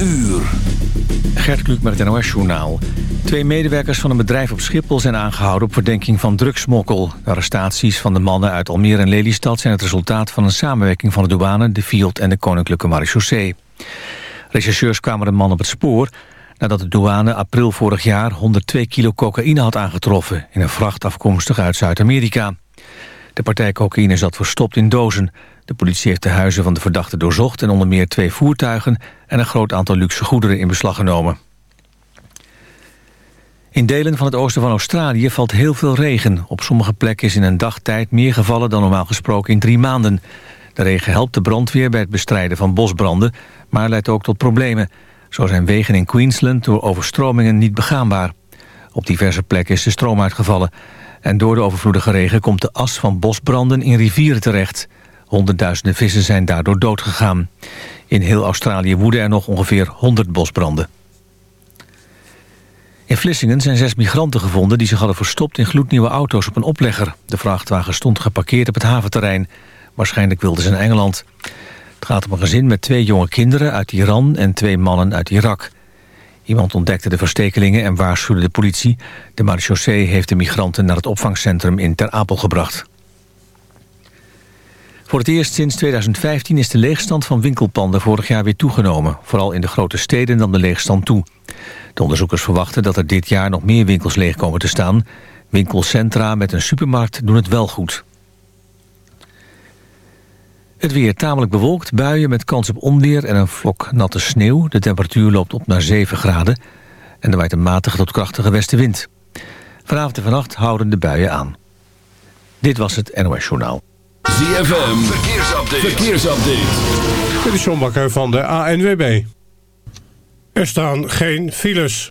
uur. Gert Kluk met het NOS-journaal. Twee medewerkers van een bedrijf op Schiphol zijn aangehouden... op verdenking van drugsmokkel. De arrestaties van de mannen uit Almere en Lelystad... zijn het resultaat van een samenwerking van de douane... de Fiat en de Koninklijke Marechaussee. Rechercheurs kwamen de man op het spoor... nadat de douane april vorig jaar 102 kilo cocaïne had aangetroffen... in een vracht afkomstig uit Zuid-Amerika. De partij cocaïne zat verstopt in dozen. De politie heeft de huizen van de verdachte doorzocht... en onder meer twee voertuigen en een groot aantal luxe goederen in beslag genomen. In delen van het oosten van Australië valt heel veel regen. Op sommige plekken is in een dagtijd meer gevallen dan normaal gesproken in drie maanden. De regen helpt de brandweer bij het bestrijden van bosbranden... maar leidt ook tot problemen. Zo zijn wegen in Queensland door overstromingen niet begaanbaar. Op diverse plekken is de stroom uitgevallen. En door de overvloedige regen komt de as van bosbranden in rivieren terecht. Honderdduizenden vissen zijn daardoor doodgegaan. In heel Australië woeden er nog ongeveer 100 bosbranden. In Vlissingen zijn zes migranten gevonden die zich hadden verstopt in gloednieuwe auto's op een oplegger. De vrachtwagen stond geparkeerd op het haventerrein. Waarschijnlijk wilden ze naar Engeland. Het gaat om een gezin met twee jonge kinderen uit Iran en twee mannen uit Irak. Iemand ontdekte de verstekelingen en waarschuwde de politie. De marechaussee heeft de migranten naar het opvangcentrum in Ter Apel gebracht. Voor het eerst sinds 2015 is de leegstand van winkelpanden vorig jaar weer toegenomen. Vooral in de grote steden nam de leegstand toe. De onderzoekers verwachten dat er dit jaar nog meer winkels leeg komen te staan. Winkelcentra met een supermarkt doen het wel goed. Het weer tamelijk bewolkt, buien met kans op onweer en een vlok natte sneeuw. De temperatuur loopt op naar 7 graden en er waait een matige tot krachtige westenwind. Vanavond en vannacht houden de buien aan. Dit was het NOS Journaal. ZFM, verkeersupdate. verkeersupdate. Dit is John Bakker van de ANWB. Er staan geen files.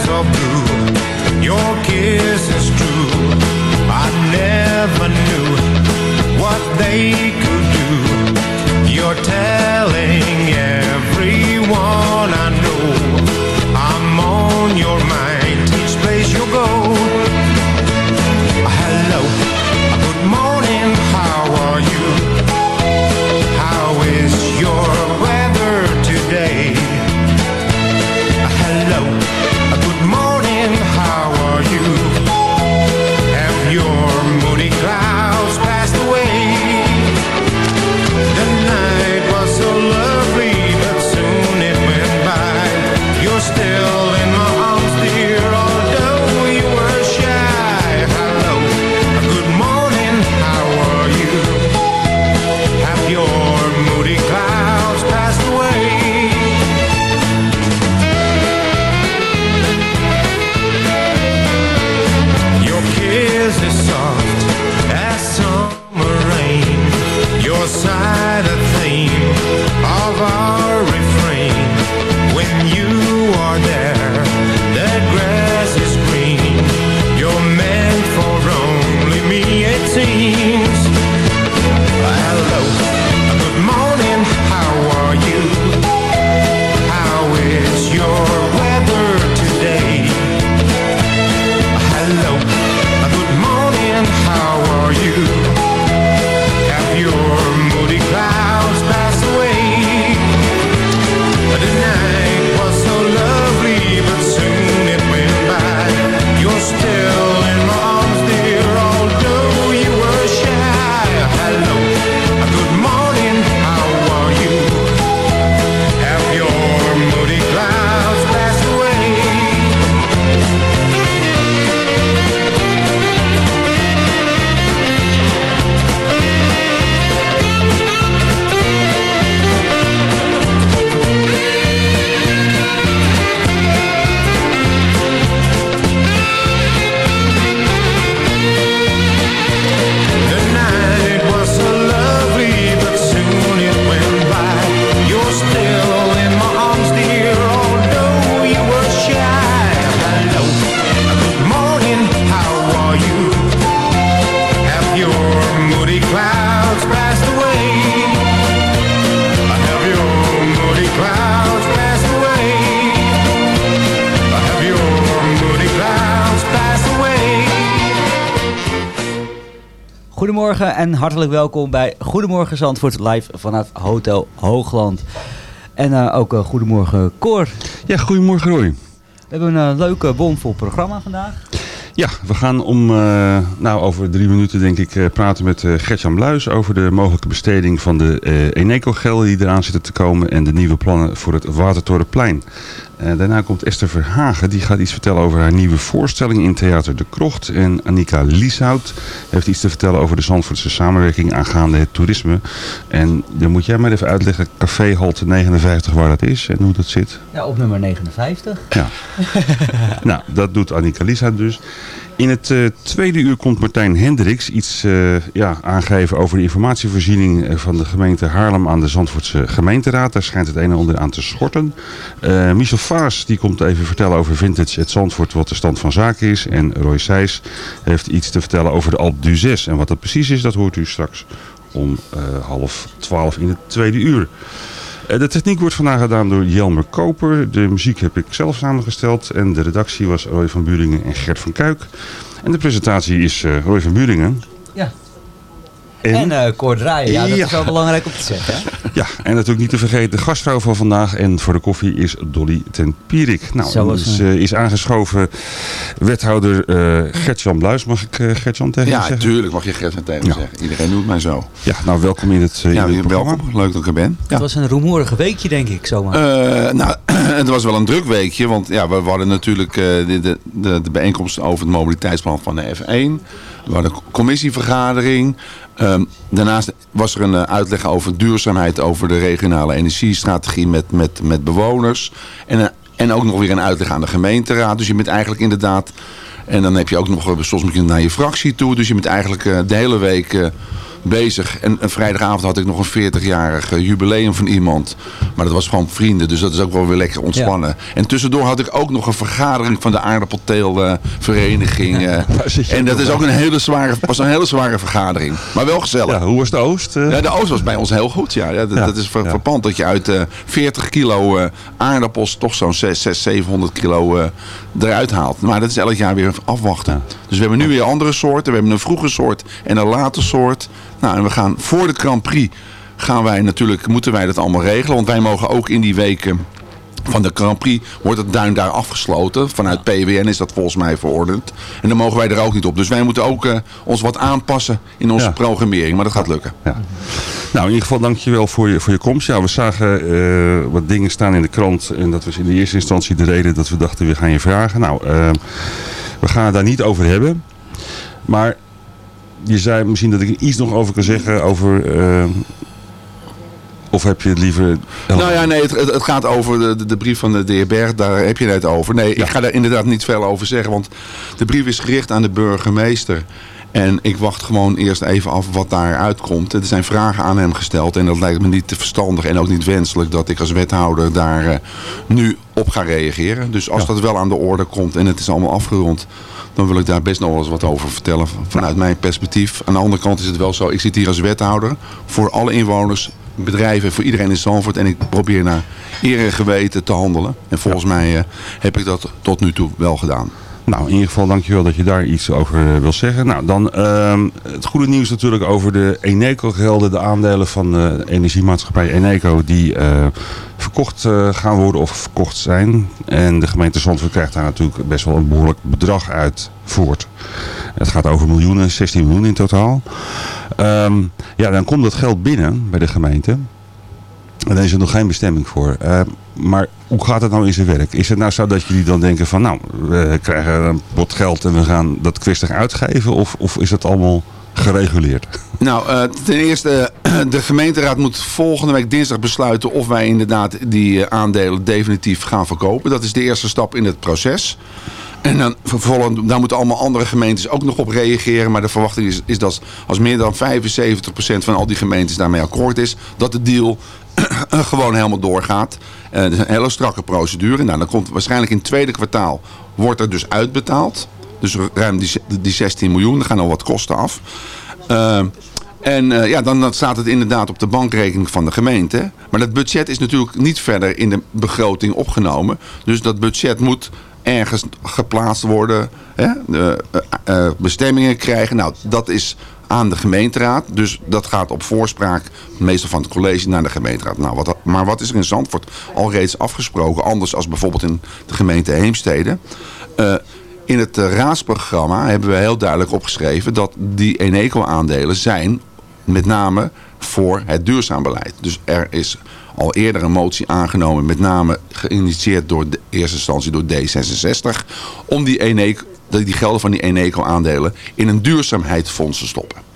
Eyes are blue, your kiss is true. I never knew what they could do. You're telling everyone I know I'm on your mind side of en hartelijk welkom bij Goedemorgen Zandvoort live vanuit Hotel Hoogland. En uh, ook uh, goedemorgen Cor. Ja, goedemorgen Roy. We hebben een uh, leuk bomvol programma vandaag. Ja, we gaan om uh, nou, over drie minuten denk ik uh, praten met uh, Gertjan Bluis over de mogelijke besteding van de Eneco-gelden die eraan zitten te komen en de nieuwe plannen voor het Watertorenplein. daarna komt Esther Verhagen, die gaat iets vertellen over haar nieuwe voorstelling in Theater De Krocht. En Annika Lieshout heeft iets te vertellen over de Zandvoortse samenwerking aangaande het toerisme. En dan moet jij maar even uitleggen, Café Halte 59, waar dat is en hoe dat zit. Ja, op nummer 59. Ja. nou, dat doet Annika Lieshout dus. In het uh, tweede uur komt Martijn Hendricks iets uh, ja, aangeven over de informatievoorziening van de gemeente Haarlem aan de Zandvoortse gemeenteraad. Daar schijnt het een en ander aan te schorten. Michel Vaas die komt even vertellen over Vintage het Zandvoort, wat de stand van zaken is. En Roy Seys heeft iets te vertellen over de Alp du 6. En wat dat precies is, dat hoort u straks om half twaalf in het tweede uur. De techniek wordt vandaag gedaan door Jelmer Koper. De muziek heb ik zelf samengesteld. En de redactie was Roy van Buringen en Gert van Kuik. En de presentatie is uh, Roy van Buringen. Ja. En, en uh, Cor Draaien, ja, dat ja. is wel belangrijk om te zeggen. Hè? Ja, en natuurlijk niet te vergeten de gastvrouw van vandaag. En voor de koffie is Dolly ten Pierik. Nou, is, uh, is aangeschoven wethouder uh, Gertjan Bluis. Mag ik uh, Gertjan tegen ja, zeggen? Ja, tuurlijk mag je Gertjan tegen ja. zeggen. Iedereen noemt mij zo. Ja, nou welkom in het, uh, ja, in het welkom. Leuk dat ik er ben. Het was een rumoerige weekje, denk ik, zomaar. nou, het was wel een druk weekje. Want ja, we hadden natuurlijk de, de, de, de bijeenkomst over het mobiliteitsplan van de F1. We hadden een commissievergadering. Um, daarnaast was er een uh, uitleg over duurzaamheid, over de regionale energiestrategie met, met, met bewoners. En, uh, en ook nog weer een uitleg aan de gemeenteraad. Dus je bent eigenlijk inderdaad... En dan heb je ook nog, soms moet je naar je fractie toe. Dus je bent eigenlijk de hele week bezig. En, en, vrijdagavond had ik nog een 40-jarig jubileum van iemand. Maar dat was gewoon vrienden, dus dat is ook wel weer lekker ontspannen. Ja. En tussendoor had ik ook nog een vergadering van de aardappelteelvereniging. Uh, en dat is ook een hele zware, was een hele zware vergadering. Maar wel gezellig. Ja, hoe was de Oost? Uh? Ja, de Oost was bij ons heel goed. Ja, dat, dat is ver, verpand dat je uit uh, 40 kilo aardappels toch zo'n 600, 700 kilo eruit haalt. Maar dat is elk jaar weer afwachten. Dus we hebben nu weer andere soorten. We hebben een vroege soort en een late soort. Nou, en we gaan voor de Grand Prix gaan wij natuurlijk, moeten wij dat allemaal regelen. Want wij mogen ook in die weken van de Grand Prix wordt het duin daar afgesloten. Vanuit PWN is dat volgens mij verordend. En dan mogen wij er ook niet op. Dus wij moeten ook uh, ons wat aanpassen in onze ja. programmering. Maar dat gaat lukken. Ja. Nou, in ieder geval dankjewel voor je, voor je komst. Ja, we zagen uh, wat dingen staan in de krant. En dat was in de eerste instantie de reden dat we dachten, we gaan je vragen. Nou, uh, we gaan het daar niet over hebben. Maar je zei misschien dat ik er iets nog over kan zeggen over... Uh, of heb je het liever... Nou ja, nee, het, het gaat over de, de, brief van de, de heer Berg. Daar heb je het over. Nee, ja. ik ga daar inderdaad niet veel over zeggen. Want de brief is gericht aan de burgemeester. En ik wacht gewoon eerst even af wat daar uitkomt. Er zijn vragen aan hem gesteld. En dat lijkt me niet te verstandig en ook niet wenselijk dat ik als wethouder daar uh, nu op ga reageren. Dus als ja. dat wel aan de orde komt en het is allemaal afgerond dan wil ik daar best nog wel eens wat over vertellen vanuit mijn perspectief. Aan de andere kant is het wel zo, ik zit hier als wethouder voor alle inwoners, bedrijven, voor iedereen in Zandvoort. En ik probeer naar eer en geweten te handelen. En volgens mij uh, heb ik dat tot nu toe wel gedaan. Nou, in ieder geval dankjewel dat je daar iets over uh, wil zeggen. Nou, dan uh, het goede nieuws natuurlijk over de Eneco-gelden. De aandelen van de energiemaatschappij Eneco die uh, verkocht gaan worden of verkocht zijn. En de gemeente Zandvoort krijgt daar natuurlijk best wel een behoorlijk bedrag uit voort. Het gaat over miljoenen, 16 miljoen in totaal. Um, ja, dan komt dat geld binnen bij de gemeente. En daar is er nog geen bestemming voor. Uh, maar hoe gaat het nou in zijn werk? Is het nou zo dat jullie dan denken van nou, we krijgen een pot geld en we gaan dat kwistig uitgeven? Of, of is het allemaal gereguleerd? Nou, uh, ten eerste, de gemeenteraad moet volgende week dinsdag besluiten of wij inderdaad die uh, aandelen definitief gaan verkopen. Dat is de eerste stap in het proces. En dan vervolgens, daar moeten allemaal andere gemeentes ook nog op reageren. Maar de verwachting is, is dat als meer dan 75% van al die gemeentes daarmee akkoord is, dat de deal gewoon helemaal doorgaat. Uh, dat is een hele strakke procedure. Nou, dan komt waarschijnlijk in het tweede kwartaal wordt er dus uitbetaald. Dus ruim die, die 16 miljoen, er gaan al wat kosten af. Uh, en ja, dan, staat het inderdaad op de bankrekening van de gemeente. Maar dat budget is natuurlijk niet verder in de begroting opgenomen. Dus dat budget moet ergens geplaatst worden. Hè? Bestemmingen krijgen. Nou, dat is aan de gemeenteraad. Dus dat gaat op voorspraak meestal van het college naar de gemeenteraad. Nou, wat, maar wat is er in Zandvoort al reeds afgesproken? Anders als bijvoorbeeld in de gemeente Heemstede. Eh, in het eh, raadsprogramma hebben we heel duidelijk opgeschreven dat die Eneco-aandelen zijn met name voor het duurzaam beleid. Dus er is al eerder een motie aangenomen, met name geïnitieerd door de eerste instantie door D66, om die, Eneco, die gelden van die Eneco-aandelen in een duurzaamheidsfonds stoppen.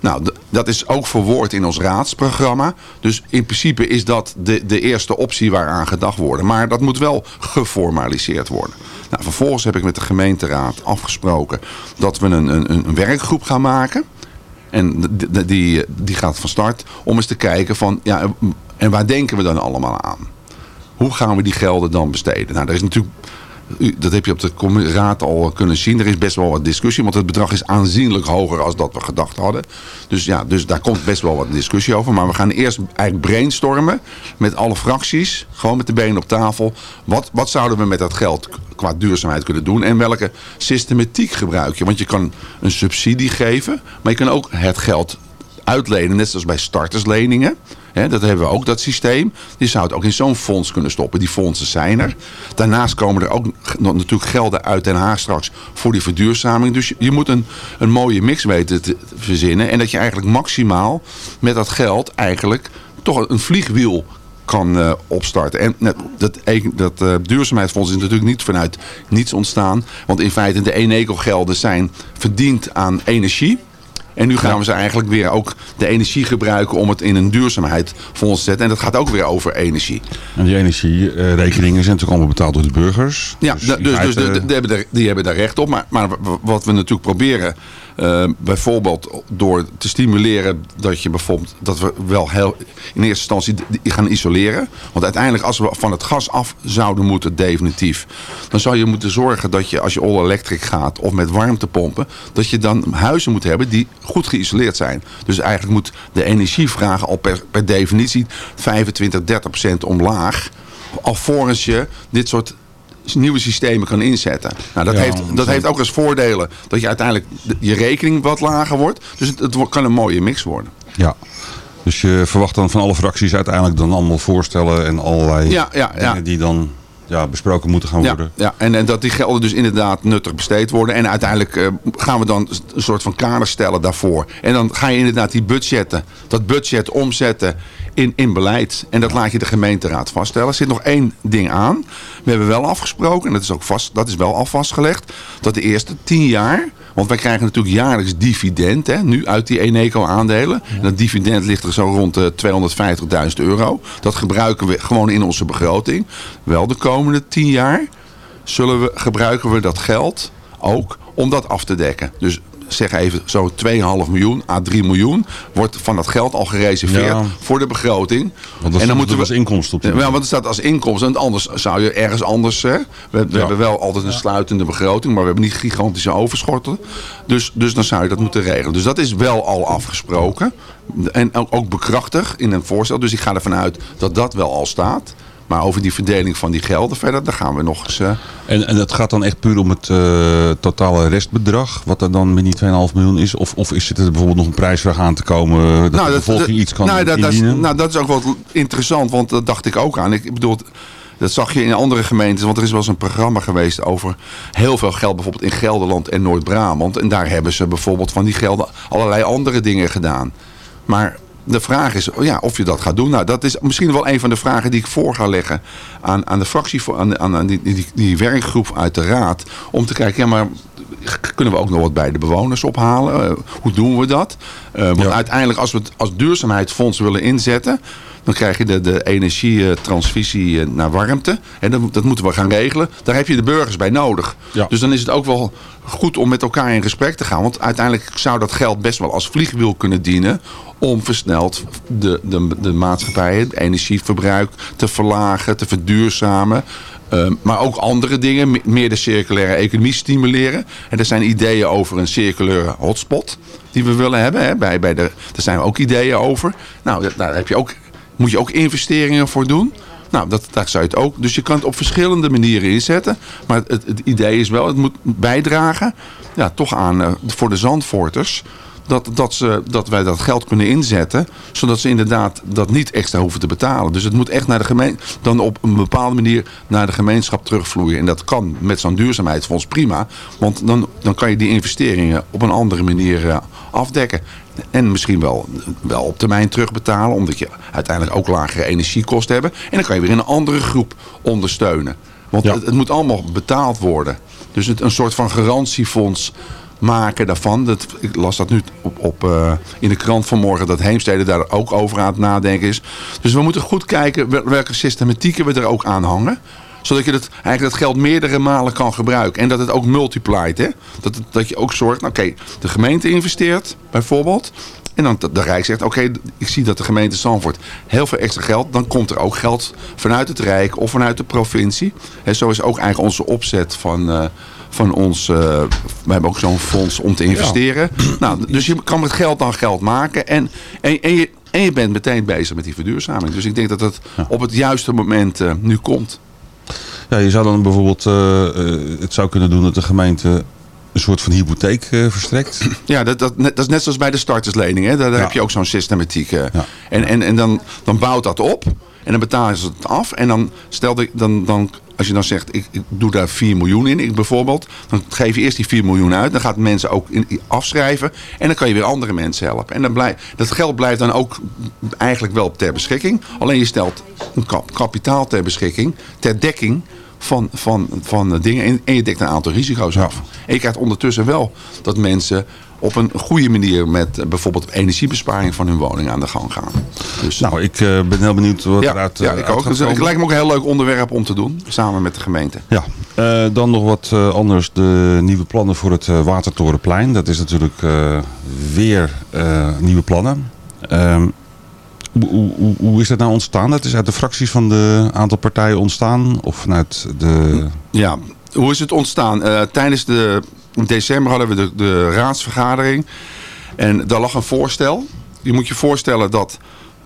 Nou, dat is ook verwoord in ons raadsprogramma. Dus in principe is dat de, de eerste optie waaraan gedacht wordt. Maar dat moet wel geformaliseerd worden. Nou, vervolgens heb ik met de gemeenteraad afgesproken dat we een, een, een werkgroep gaan maken. En die, die, die gaat van start om eens te kijken van, ja, en waar denken we dan allemaal aan? Hoe gaan we die gelden dan besteden? Nou, er is natuurlijk dat heb je op de raad al kunnen zien. Er is best wel wat discussie, want het bedrag is aanzienlijk hoger als dat we gedacht hadden. Dus ja, dus daar komt best wel wat discussie over. Maar we gaan eerst eigenlijk brainstormen met alle fracties. Gewoon met de benen op tafel. Wat, wat zouden we met dat geld qua duurzaamheid kunnen doen? En welke systematiek gebruik je? Want je kan een subsidie geven, maar je kan ook het geld uitlenen, net zoals bij startersleningen dat hebben we ook, dat systeem. Je zou het ook in zo'n fonds kunnen stoppen. Die fondsen zijn er. Daarnaast komen er ook natuurlijk gelden uit Den Haag straks voor die verduurzaming. Dus je, moet een, een mooie mix weten te verzinnen. En dat je eigenlijk maximaal met dat geld eigenlijk toch een vliegwiel kan uh, opstarten. En dat, dat uh, duurzaamheidsfonds is natuurlijk niet vanuit niets ontstaan. Want in feite de Eneco-gelden zijn verdiend aan energie. En nu gaan we ze eigenlijk weer ook de energie gebruiken om het in een duurzaamheidsfonds te zetten. En dat gaat ook weer over energie. En die energierekeningen zijn natuurlijk allemaal betaald door de burgers. Ja, dus, dus, dus die, hebben daar, die hebben daar recht op. Maar, maar wat we natuurlijk proberen uh, bijvoorbeeld door te stimuleren dat je bijvoorbeeld dat we wel heel in eerste instantie gaan isoleren. Want uiteindelijk als we van het gas af zouden moeten definitief, dan zou je moeten zorgen dat je als je all electric gaat of met warmtepompen, dat je dan huizen moet hebben die goed geïsoleerd zijn. Dus eigenlijk moet de energievraag al per, per definitie 25, 30 procent omlaag alvorens je dit soort nieuwe systemen kan inzetten. Nou, dat, heeft, dat heeft ook als voordelen dat je uiteindelijk je rekening wat lager wordt. Dus het, het kan een mooie mix worden. Ja. Dus je verwacht dan van alle fracties uiteindelijk dan allemaal voorstellen en allerlei ja, ja, dingen die dan ja, besproken moeten gaan worden. Ja, en, en dat die gelden dus inderdaad nuttig besteed worden. En uiteindelijk uh, gaan we dan een soort van kader stellen daarvoor. En dan ga je inderdaad die budgetten, dat budget omzetten in, in beleid. En dat laat je de gemeenteraad vaststellen. Er zit nog één ding aan. We hebben wel afgesproken, en dat is, ook vast, dat is wel al vastgelegd, dat de eerste tien jaar... Want wij krijgen natuurlijk jaarlijks dividend, hè, nu uit die Eneco-aandelen. En dat dividend ligt er zo rond de 250.000 euro. Dat gebruiken we gewoon in onze begroting. Wel de komende tien jaar zullen we, gebruiken we dat geld ook om dat af te dekken. Dus zeg even zo 2,5 miljoen à 3 miljoen wordt van dat geld al gereserveerd voor de begroting. Want dat en dan moeten we als inkomsten op. Ja, want het staat als inkomsten. En anders zou je ergens anders. Hè, we, we hebben wel altijd een sluitende begroting, maar we hebben niet gigantische overschotten. Dus, dus dan zou je dat moeten regelen. Dus dat is wel al afgesproken. En ook, ook bekrachtigd in een voorstel. Dus ik ga ervan uit dat dat wel al staat. Maar over die verdeling van die gelden verder, daar gaan we nog eens... Uh... En, en dat gaat dan echt puur om het uh, totale restbedrag, wat er dan met die 2,5 miljoen is? Of, of is er bijvoorbeeld nog een prijsvraag aan te komen, dat nou, de bevolking iets kan nou, dat, dat, is, nou, dat is ook wel interessant, want dat dacht ik ook aan. Ik bedoel, dat zag je in andere gemeentes, want er is wel eens een programma geweest over heel veel geld, bijvoorbeeld in Gelderland en Noord-Brabant. En daar hebben ze bijvoorbeeld van die gelden allerlei andere dingen gedaan. Maar de vraag is ja, of je dat gaat doen. Nou, dat is misschien wel een van de vragen die ik voor ga leggen aan, aan de fractie, aan, aan, aan die, die, die werkgroep uit de raad. Om te kijken, ja, maar kunnen we ook nog wat bij de bewoners ophalen? Uh, hoe doen we dat? Uh, want uiteindelijk, als we het als duurzaamheidsfonds willen inzetten... dan krijg je de, de energietransvisie naar warmte. En dat, dat moeten we gaan regelen. Daar heb je de burgers bij nodig. Ja. Dus dan is het ook wel goed om met elkaar in gesprek te gaan. Want uiteindelijk zou dat geld best wel als vliegwiel kunnen dienen om versneld de, de, de maatschappij, het energieverbruik te verlagen, te verduurzamen. Uh, maar ook andere dingen, meer de circulaire economie stimuleren. En er zijn ideeën over een circulaire hotspot die we willen hebben. Hè. Bij, bij de, daar zijn ook ideeën over. Nou, daar heb je ook, moet je ook investeringen voor doen. Nou, dat, daar zou je het ook. Dus je kan het op verschillende manieren inzetten. Maar het, het idee is wel, het moet bijdragen ja, toch aan uh, voor de Zandvoorters dat, dat, ze, dat wij dat geld kunnen inzetten. Zodat ze inderdaad dat niet extra hoeven te betalen. Dus het moet echt naar de gemeen, dan op een bepaalde manier naar de gemeenschap terugvloeien. En dat kan met zo'n duurzaamheidsfonds prima. Want dan, dan kan je die investeringen op een andere manier eh, afdekken. En misschien wel, wel op termijn terugbetalen. Omdat je uiteindelijk ook lagere energiekosten hebt. En dan kan je weer een andere groep ondersteunen. Want het, het moet allemaal betaald worden. Dus het, een soort van garantiefonds maken daarvan. Dat, ik las dat nu op, op, eh, in de krant vanmorgen dat Heemstede daar ook over aan het nadenken is. Dus we moeten goed kijken wel- welke systematieken we er ook aan hangen. Zodat je dat, eigenlijk dat geld meerdere malen kan gebruiken. En dat het ook multiplied. Hè? Dat, het- dat je ook zorgt, nou, oké, de gemeente investeert bijvoorbeeld. En dan de, Rijk zegt, oké, ik zie dat de gemeente Zandvoort heel veel extra geld. Dan komt er ook geld vanuit het Rijk of vanuit de provincie. En zo is ook eigenlijk onze opzet van, eh, van ons... eh, we hebben ook zo'n fonds om te investeren. Nou, dus je kan met geld dan geld maken. En, en, en, je, en je bent meteen bezig met die verduurzaming. Dus ik denk dat het op het juiste moment eh, nu komt. Ja, je zou dan bijvoorbeeld eh, eh, het zou kunnen doen dat de gemeente een soort van hypotheek eh, verstrekt. Ja, dat, dat, dat is net zoals bij de starterslening. Hè? Daar, daar Ja. heb je ook zo'n systematiek. En, en, en dan, dan bouwt dat op. En dan betalen ze het af. En dan stel de, dan, dan, als je dan zegt, ik, ik doe daar 4 miljoen in, ik bijvoorbeeld. Dan geef je eerst die 4 miljoen uit. Dan gaat mensen ook in, afschrijven. En dan kan je weer andere mensen helpen. En dan blijft, dat geld blijft dan ook eigenlijk wel ter beschikking. Alleen je stelt een kap- kapitaal ter beschikking. Ter dekking van, van, van dingen. En, en je dekt een aantal risico's af. En je krijgt ondertussen wel dat mensen op een goede manier met eh, bijvoorbeeld energiebesparing van hun woning aan de gang gaan. Dus, nou, ik eh, ben heel benieuwd wat ja, eruit ja, eh, ik ook. Dus het lijkt me ook een heel leuk onderwerp om te doen, samen met de gemeente. Ja, dan nog wat anders. De nieuwe plannen voor het Watertorenplein. Dat is natuurlijk weer nieuwe plannen. Ehm, hoe, hoe, hoe- is dat nou ontstaan? Dat is uit de fracties van de aantal partijen ontstaan? Of vanuit de... Ja, hoe is het ontstaan? Tijdens de in december hadden we de, de raadsvergadering. En daar lag een voorstel. Je moet je voorstellen dat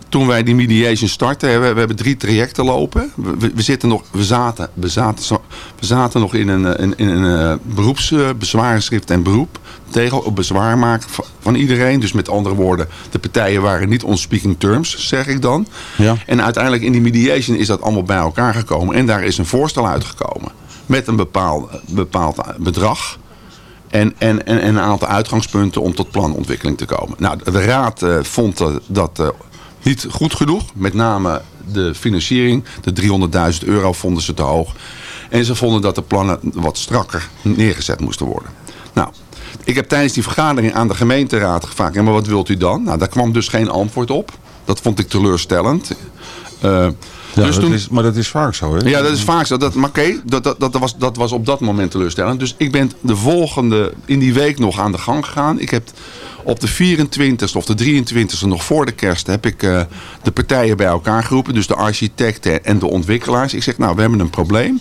toen wij die mediation starten, hè, we, we hebben drie trajecten lopen. We, zitten nog, we zaten, we zaten, zo- we zaten nog in een, eh, in, in een beroepsbezwarenschrift en beroep tegen op bezwaar maken van, van iedereen. Dus met andere woorden, de partijen waren niet on speaking terms, zeg ik dan. Ja. En uiteindelijk in die mediation is dat allemaal bij elkaar gekomen. En daar is een voorstel uitgekomen. Met een bepaald, bepaald bedrag. En, en, en, en een aantal uitgangspunten om tot planontwikkeling te komen. Nou, de raad eh, vond eh, dat eh, niet goed genoeg. Met name de financiering. De 300.000 euro vonden ze te hoog. En ze vonden dat de plannen wat strakker neergezet moesten worden. Nou, ik heb tijdens die vergadering aan de gemeenteraad gevraagd... "Ja, maar wat wilt u dan? Nou, daar kwam dus geen antwoord op. Dat vond ik teleurstellend. Ja, dus dat toen, is, maar dat is vaak zo, hè? ja, dat is vaak zo. Dat, maar oké, dat, dat, dat, was, dat was op dat moment teleurstellend. Dus ik ben de volgende, in die week nog aan de gang gegaan. Ik heb op de 24e of de 23e, nog voor de kerst, heb ik eh, de partijen bij elkaar geroepen. Dus de architecten en de ontwikkelaars. Ik zeg, nou, we hebben een probleem.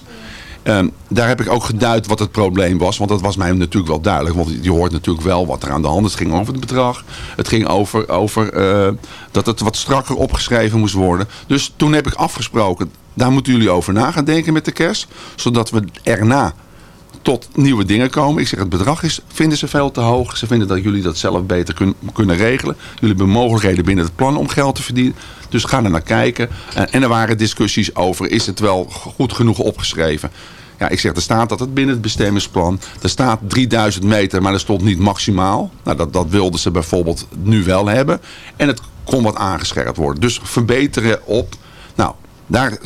Ehm, daar heb ik ook geduid wat het probleem was. Want dat was mij natuurlijk wel duidelijk. Want je hoort natuurlijk wel wat er aan de hand is. Het ging over het bedrag. Het ging over, over eh, dat het wat strakker opgeschreven moest worden. Dus toen heb ik afgesproken. Daar moeten jullie over na gaan denken met de kerst. Zodat we erna tot nieuwe dingen komen. Ik zeg, het bedrag is, vinden ze veel te hoog. Ze vinden dat jullie dat zelf beter kun- kunnen regelen. Jullie hebben mogelijkheden binnen het plan om geld te verdienen. Dus ga er naar kijken. En, en er waren discussies over, is het wel goed genoeg opgeschreven? Ja, ik zeg, er staat dat het binnen het bestemmingsplan. Er staat 3000 meter, maar er stond niet maximaal. Nou, dat, dat wilden ze bijvoorbeeld nu wel hebben. En het kon wat aangescherpt worden. Dus verbeteren op... Nou, daar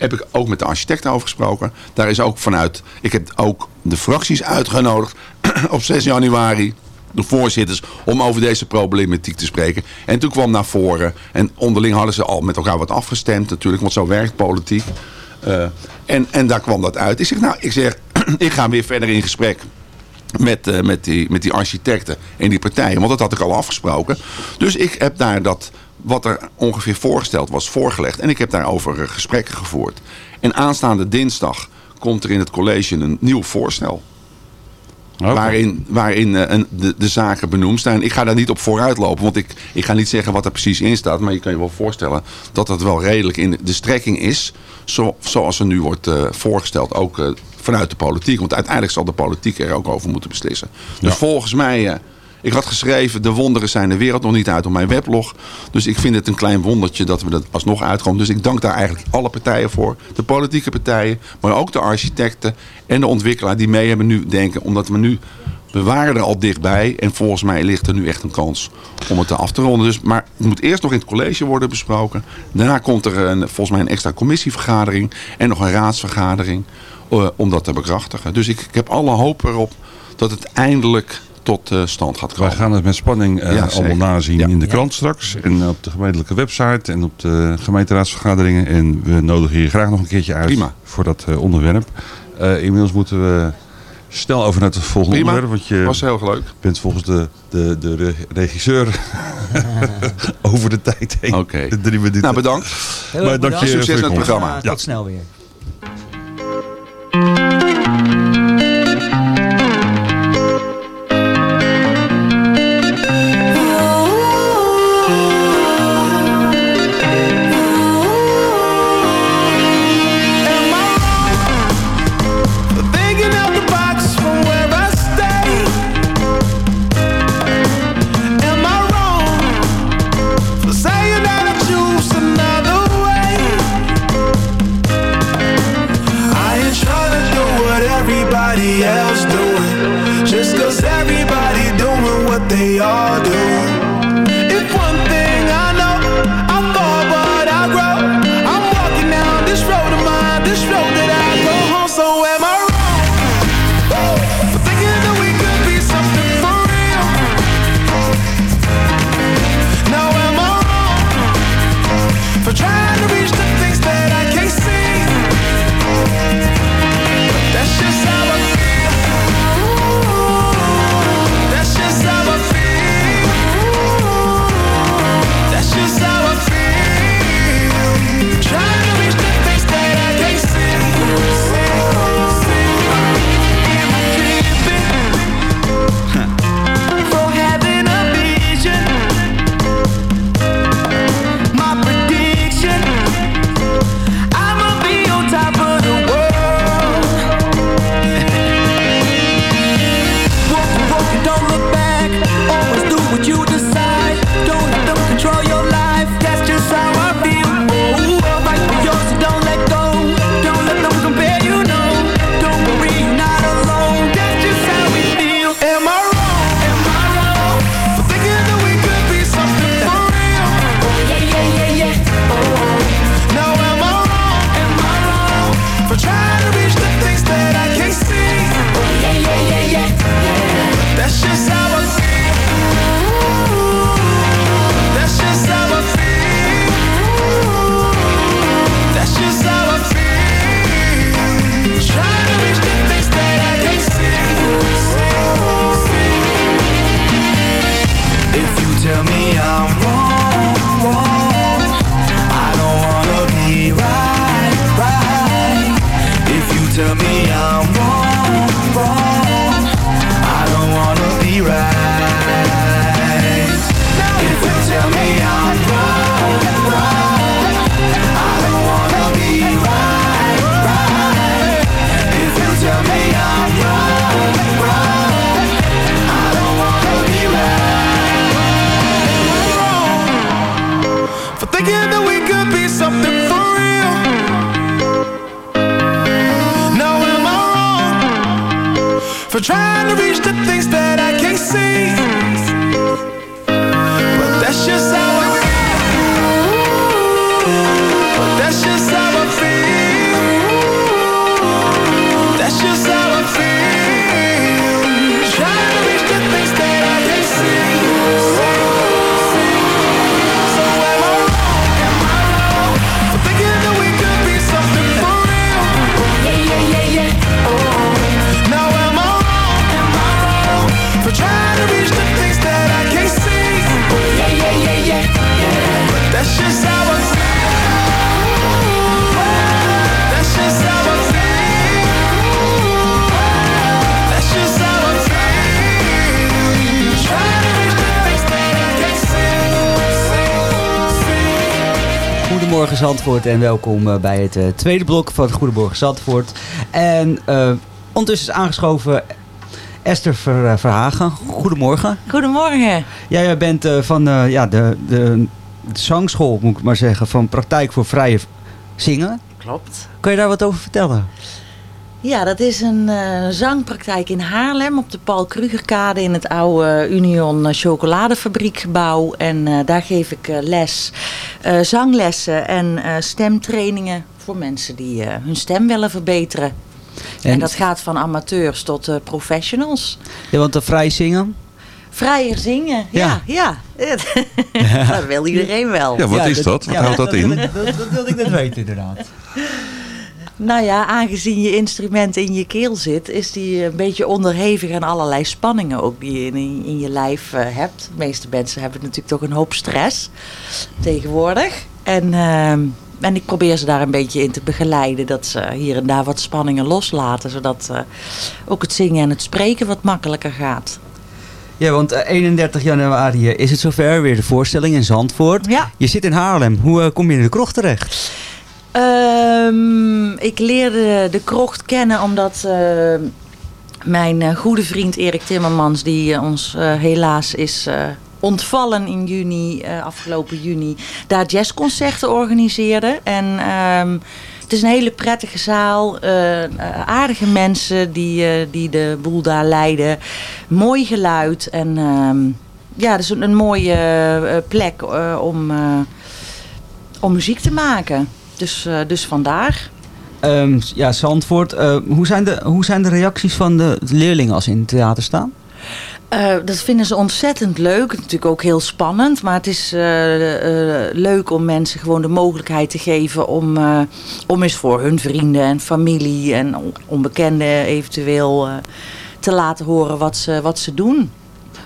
heb ik ook met de architect over gesproken. Daar is ook vanuit... Ik heb ook de fracties uitgenodigd op 6 januari de voorzitters om over deze problematiek te spreken. En toen kwam naar voren. En onderling hadden ze al met elkaar wat afgestemd natuurlijk. Want zo werkt politiek. Eh, en, en daar kwam dat uit. Ik zeg, nou, ik zeg, ik ga weer verder in gesprek met, eh, met, die, met die architecten en die partijen. Want dat had ik al afgesproken. Dus ik heb daar dat, wat er ongeveer voorgesteld was, voorgelegd. En ik heb daarover eh, gesprekken gevoerd. En aanstaande dinsdag komt er in het college een nieuw voorstel. Waarin, waarin eh, een, de, de zaken benoemd zijn. Ik ga daar niet op vooruit lopen. Want ik, ik ga niet zeggen wat er precies in staat. Maar je kan je wel voorstellen dat dat wel redelijk in de, strekking is. Zo, zoals er nu wordt eh, voorgesteld. Ook vanuit de politiek. Want uiteindelijk zal de politiek er ook over moeten beslissen. Dus volgens mij Ik had geschreven, de wonderen zijn de wereld nog niet uit op mijn weblog. Dus ik vind het een klein wondertje dat we er alsnog uitkomen. Dus ik dank daar eigenlijk alle partijen voor. De politieke partijen, maar ook de architecten en de ontwikkelaar die mee hebben nu denken. Omdat we nu, we waren er al dichtbij. En volgens mij ligt er nu echt een kans om het af te ronden. Dus, maar het moet eerst nog in het college worden besproken. Daarna komt er een, volgens mij een extra commissievergadering en nog een raadsvergadering. eh, om dat te bekrachtigen. Dus ik, ik heb alle hoop erop dat het eindelijk tot eh, stand gaat komen. Wij gaan het met spanning eh, Ja, allemaal nazien in de krant straks. En op de gemeentelijke website en op de gemeenteraadsvergaderingen. En we nodigen je graag nog een keertje uit Prima. voor dat eh, onderwerp. Eh, inmiddels moeten we snel over naar het volgende Prima. onderwerp. Want je Was heel leuk. bent volgens de, de, de re- regisseur over de tijd heen. Oké. De drie minuten. Nou, bedankt. Heel Maar erg dank je bedankt. Succes met het programma. Ja, tot snel weer. For trying to reach the things that I can't see? But that's just how I feel. But that's just how Goedemorgen Zandvoort en welkom eh, bij het eh, tweede blok van Goedemorgen Zandvoort. En eh, ondertussen is aangeschoven Esther Ver, Verhagen, goedemorgen. Goedemorgen. Jij bent eh, van eh, ja, de, de, de zangschool, moet ik maar zeggen, van Praktijk voor Vrije Zingen. Klopt. Kan je daar wat over vertellen? Ja, dat is een eh, zangpraktijk in Haarlem op de Paul Krugerkade in het oude Union eh, chocoladefabriekgebouw. En eh, daar geef ik eh, les, eh, zanglessen en eh, stemtrainingen voor mensen die eh, hun stem willen verbeteren. En, En- dat gaat van amateurs tot eh, professionals. Ja, want de vrij zingen. Vrijer zingen, ja, ja. dat wil iedereen wel. Ja, wat is dat? Wat houdt dat in? wil ik- Dat, dat wilde ik net weten inderdaad. Nou ja, aangezien je instrument in je keel zit, is die een beetje onderhevig aan allerlei spanningen ook die je in, in je lijf eh, hebt. De meeste mensen hebben natuurlijk toch een hoop stress tegenwoordig. En, ehm, en ik probeer ze daar een beetje in te begeleiden, dat ze hier en daar wat spanningen loslaten, zodat eh, ook het zingen en het spreken wat makkelijker gaat. Ja, want eh, 31 januari eh, is het zover, weer de voorstelling in Zandvoort. Ja. Je zit in Haarlem. Hoe eh, kom je in de krocht terecht? Ehm, ik leerde de krocht kennen omdat eh, mijn eh, goede vriend Erik Timmermans, die eh, ons eh, helaas is ontvallen in juni, afgelopen juni, daar jazzconcerten organiseerde. En ehm, het is een hele prettige zaal, aardige mensen die, die de boel daar leiden. Mooi geluid en ehm, ja, het is een, een mooie plek om, om muziek te maken. Dus, eh, dus vandaar. Ehm, ja, Zandvoort. eh, hoe, zijn de, hoe zijn de reacties van de leerlingen als ze in het theater staan? Eh, dat vinden ze ontzettend leuk. Natuurlijk ook heel spannend. Maar het is leuk om mensen gewoon de mogelijkheid te geven om, om eens voor hun vrienden en familie en on- onbekenden eventueel te laten horen wat ze, wat ze doen.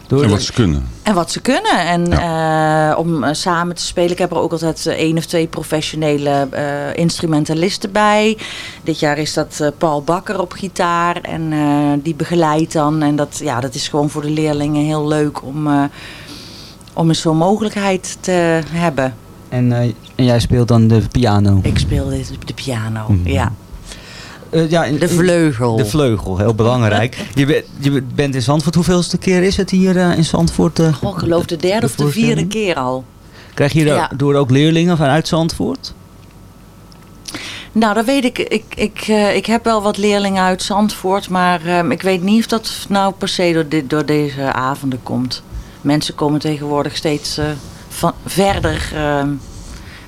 En wat ze kunnen. En wat ze kunnen. En eh, om eh, samen te spelen. Ik heb er ook altijd eh, één of twee professionele eh, instrumentalisten bij. Dit jaar is dat eh, Paul Bakker op gitaar. En eh, die begeleidt dan. En dat, ja, dat is gewoon voor de leerlingen heel leuk om, eh, om eens zo'n mogelijkheid te hebben. En, eh, en jij speelt dan de piano? Ik speel op de piano, Mhm. ja. Eh, ja, De vleugel. De vleugel, heel belangrijk. je, bent- je bent in Zandvoort. Hoeveelste keer is het hier eh, in Zandvoort? Goh, ik geloof de derde of de vierde keer al. Krijg je Ja. door ook leerlingen vanuit Zandvoort? Nou, dat weet ik. Ik, ik, eh, ik heb wel wat leerlingen uit Zandvoort, maar ehm, ik weet niet of dat nou per se door, dit, door deze avonden komt. Mensen komen tegenwoordig steeds eh, van, verder, ehm,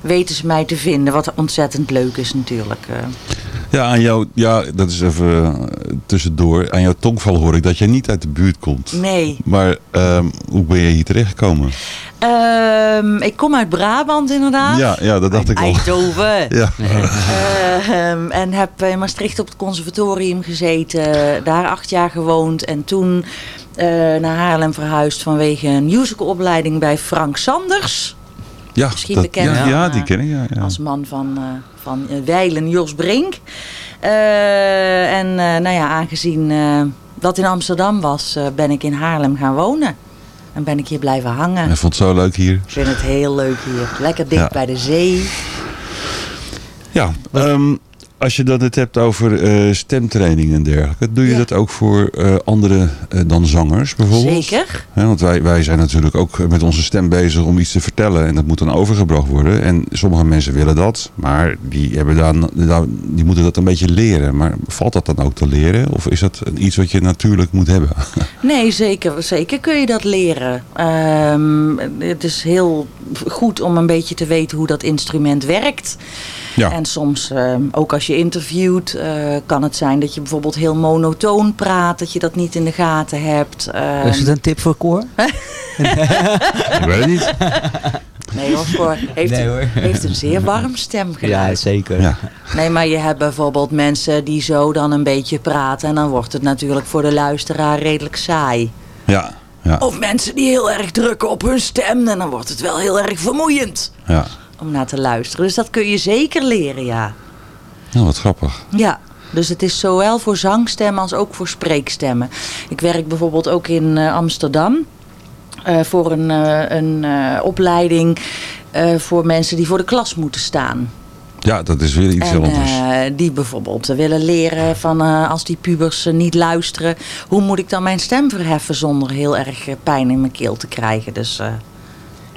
weten ze mij te vinden, wat ontzettend leuk is natuurlijk. Ja, aan jou, ja, dat is even eh, tussendoor. Aan jouw tongval hoor ik dat jij niet uit de buurt komt. Nee. Maar ehm, hoe ben je hier terechtgekomen? Ehm, ik kom uit Brabant inderdaad. Ja, ja, dat dacht ik al. Eindhoven. Ja. Ehm, en heb in Maastricht op het conservatorium gezeten. Daar acht jaar gewoond. En toen eh, naar Haarlem verhuisd vanwege een musicalopleiding bij Frank Sanders. Ja, Misschien dat- bekend ja, van, ja, eh, die ken ik. Ja, ja. Als man van, eh, van eh, Weilen Jos Brink. Eh, en eh, nou ja, aangezien eh, dat in Amsterdam was, ben ik in Haarlem gaan wonen. En ben ik hier blijven hangen. Hij vond het zo leuk hier. Ik vind het heel leuk hier. Lekker dicht Ja. bij de zee. Ja, ehm, als je dan het hebt over eh, stemtraining en dergelijke, doe je dat ook voor eh anderen eh, dan zangers bijvoorbeeld? Zeker. Want wij, wij zijn natuurlijk ook met onze stem bezig om iets te vertellen en dat moet dan overgebracht worden. En sommige mensen willen dat, maar die, hebben dan, dan- die moeten dat een beetje leren. Maar valt dat dan ook te leren of is dat iets wat je natuurlijk moet hebben? Nee, zeker, zeker kun je dat leren. Ehm, het is heel goed om een beetje te weten hoe dat instrument werkt. Ja. En soms, ehm, ook als je interviewt, eh, kan het zijn dat je bijvoorbeeld heel monotoon praat, dat je dat niet in de gaten hebt. Ehm, is het een tip voor koor? Ik weet het niet. Nee hoor, Cor heeft, Nee, hoor. heeft een zeer warm stemgeluid. Ja, zeker. Ja. Nee, maar je hebt bijvoorbeeld mensen die zo dan een beetje praten en dan wordt het natuurlijk voor de luisteraar redelijk saai. Ja, ja, Of mensen die heel erg drukken op hun stem en dan wordt het wel heel erg vermoeiend ja. Om naar te luisteren. Dus dat kun je zeker leren, ja. Nou, wat grappig. Ja, dus het is zowel voor zangstemmen als ook voor spreekstemmen. Ik werk bijvoorbeeld ook in eh, Amsterdam eh, voor een, eh, een opleiding voor mensen die voor de klas moeten staan. Ja, dat is weer iets En heel anders. die bijvoorbeeld willen leren van als die pubers niet luisteren, hoe moet ik dan mijn stem verheffen zonder heel erg pijn in mijn keel te krijgen. Dus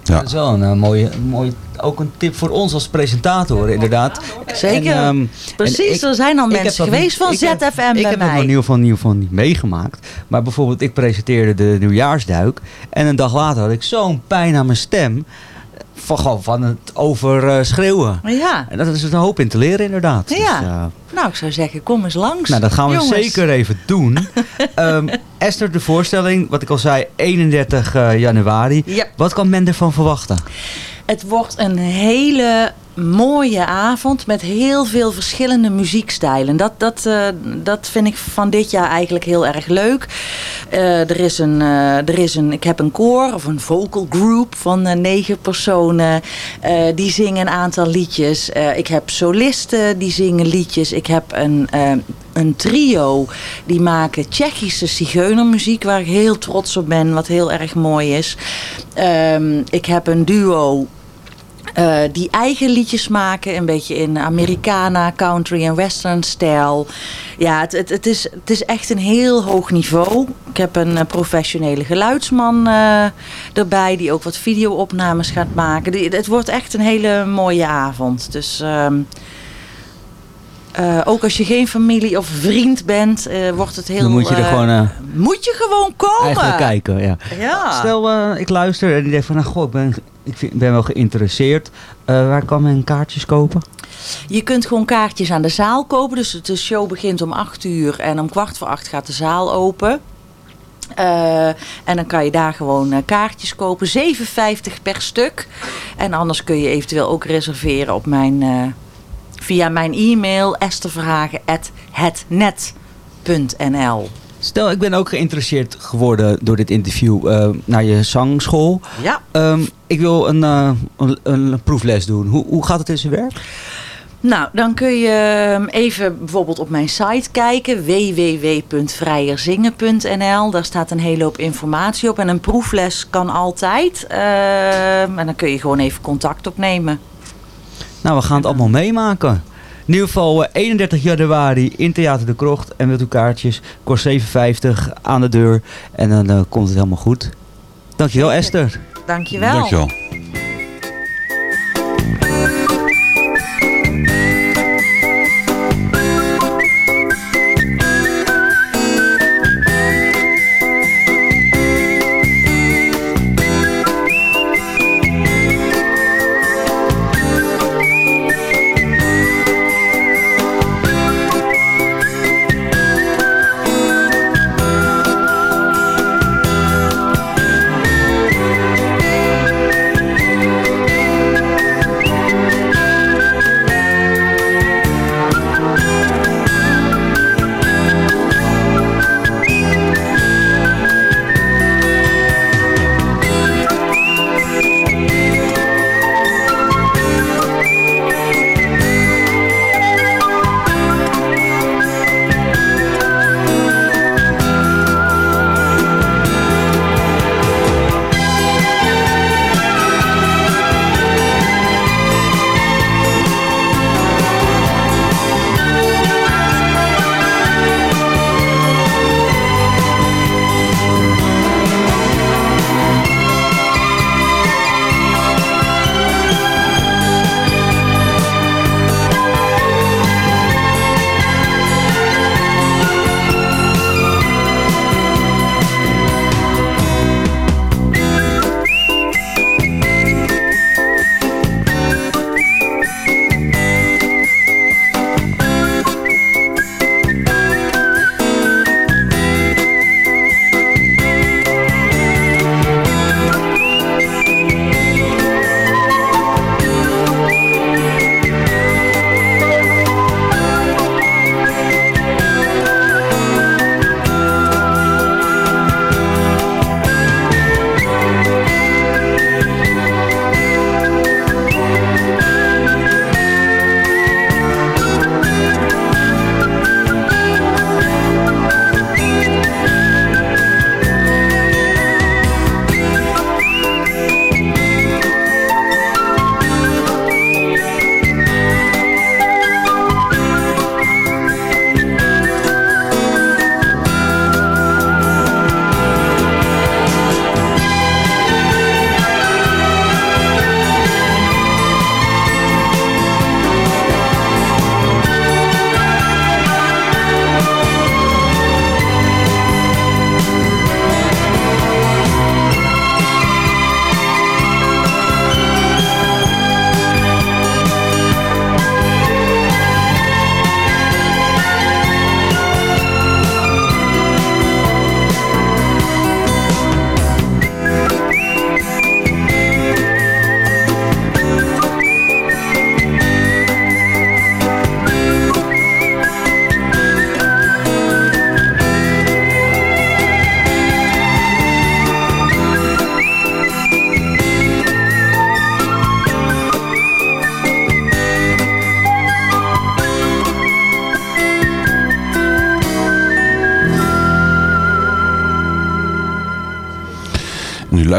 eh, Dat is wel een eh, mooie, mooie, ook een tip voor ons als presentator, inderdaad. Zeker. En, ehm, Precies, er zijn al ik heb mensen geweest van ik heb- ZFM Ik bij heb dat nog mij. in ieder geval, in ieder geval niet meegemaakt. Maar bijvoorbeeld, ik presenteerde de nieuwjaarsduik. En een dag later had ik zo'n pijn aan mijn stem. Van, gewoon van het overschreeuwen. Ja. En dat is er een hoop in te leren, inderdaad. Dus, Ja. eh, Nou, ik zou zeggen, kom eens langs. nou, dat gaan we Jongens. zeker even doen. Ehm, Esther, de voorstelling, wat ik al zei, 31 eh, januari. Ja. Wat kan men ervan verwachten? Het wordt een hele mooie avond met heel veel verschillende muziekstijlen. Dat, dat, eh, dat vind ik van dit jaar eigenlijk heel erg leuk. Eh, er is een, eh, er is een, ik heb een koor of een vocal group van negen personen. Die zingen een aantal liedjes. Ik heb solisten die zingen liedjes. Ik heb een, een trio die maken Tsjechische zigeunermuziek waar ik heel trots op ben. Wat heel erg mooi is. Ehm, ik heb een duo eh, die eigen liedjes maken, een beetje in Americana, country en western stijl. Ja, het, het, is, het is echt een heel hoog niveau. Ik heb een eh, professionele geluidsman eh, erbij die ook wat videoopnames gaat maken. Die- Het wordt echt een hele mooie avond. Dus ehm, eh, ook als je geen familie of vriend bent, eh, wordt het heel... Dan moet je er eh, gewoon moet je gewoon komen. eigenlijk kijken. Ja. Ja. Stel, eh, ik luister en ik denk van, nou, goh, ik ben, ik vind- ben wel geïnteresseerd. Eh, waar kan men kaartjes kopen? Je kunt gewoon kaartjes aan de zaal kopen. Dus de show begint om 8 uur en om kwart voor acht gaat de zaal open. Eh, en dan kan je daar gewoon eh, kaartjes kopen. 7,50 per stuk. En anders kun je eventueel ook reserveren op mijn, eh, via mijn e-mail estherverhagen.hetnet.nl Stel, ik ben ook geïnteresseerd geworden door dit interview eh, naar je zangschool. Ja. Ehm, ik wil een, eh, een, een proefles doen. Hoe, hoe gaat het in zijn werk? Nou, dan kun je ehm, even bijvoorbeeld op mijn site kijken. www.vrijerzingen.nl Daar staat een hele hoop informatie op. En een proefles kan altijd. Ehm, en dan kun je gewoon even contact opnemen. Nou, we gaan het allemaal meemaken. In ieder geval eh, 31 januari in Theater de Krocht. En wilt u kaartjes, kost 7,50 aan de deur. En dan eh, komt het helemaal goed. Dankjewel Esther. Dankjewel. Dankjewel.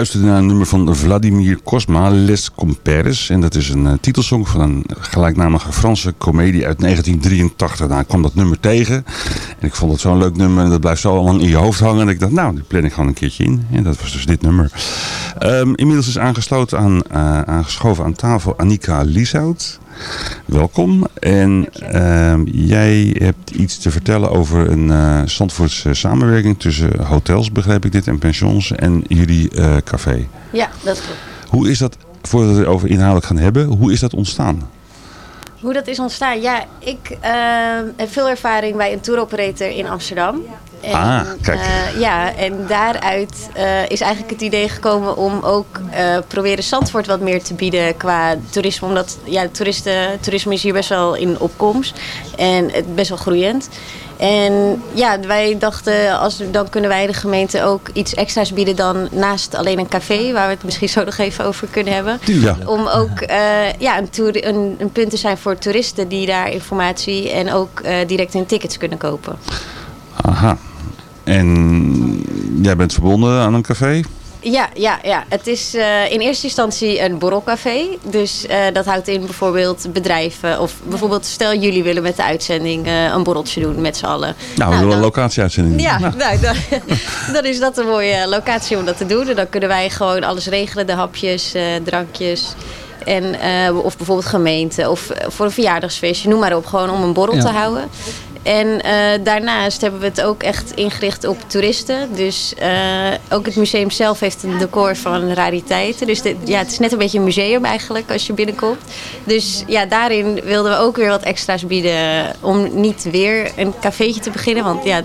Luisterde naar een nummer van Vladimir Kosma, Les Compares. En dat is een uh, titelsong van een gelijknamige Franse komedie uit 1983. Nou, ik kwam dat nummer tegen. En ik vond het zo'n leuk nummer. En dat blijft zo lang in je hoofd hangen. En ik dacht, nou, die plan ik gewoon een keertje in. En dat was dus dit nummer. Um, inmiddels is aangesloten aan, uh, aangeschoven aan tafel Annika Lieshout. Welkom. En uh, jij hebt iets te vertellen over een uh, Zandvoortse samenwerking tussen hotels, begrijp ik dit, en pensions en jullie uh, café. Ja, dat klopt. Hoe is dat, voordat we het over inhoudelijk gaan hebben, hoe is dat ontstaan? Hoe dat is ontstaan? Ja, ik heb veel ervaring bij een touroperator in Amsterdam. En, ah, kijk. Uh, ja, en daaruit uh, is eigenlijk het idee gekomen om ook uh, proberen Zandvoort wat meer te bieden qua toerisme. Omdat ja, toeristen, toerisme is hier best wel in opkomst en het best wel groeiend. En ja, wij dachten, als, dan kunnen wij de gemeente ook iets extra's bieden dan naast alleen een café, waar we het misschien zo nog even over kunnen hebben. Ja. Om ook ja, een, toer, een, een, punt te zijn voor toeristen die daar informatie en ook direct hun tickets kunnen kopen. Aha. En jij bent verbonden aan een café? Ja, ja, ja. het is uh, in eerste instantie een borrelcafé. Dus uh, dat houdt in bijvoorbeeld bedrijven. Of bijvoorbeeld stel jullie willen met de uitzending uh, een borreltje doen met z'n allen. Nou, we willen een locatieuitzending Ja, nou. nou dan, dan, is dat een mooie locatie om dat te doen. En dan kunnen wij gewoon alles regelen. De hapjes, drankjes. En, of bijvoorbeeld gemeente. Of voor een verjaardagsfeestje. Noem maar op. Gewoon om een borrel ja. te houden. En uh, daarnaast hebben we het ook echt ingericht op toeristen. Dus uh, ook het museum zelf heeft een decor van rariteiten. Dus de, ja, het is net een beetje een museum eigenlijk als je binnenkomt. Dus ja, daarin wilden we ook weer wat extra's bieden. Om niet weer een cafeetje te beginnen. Want ja,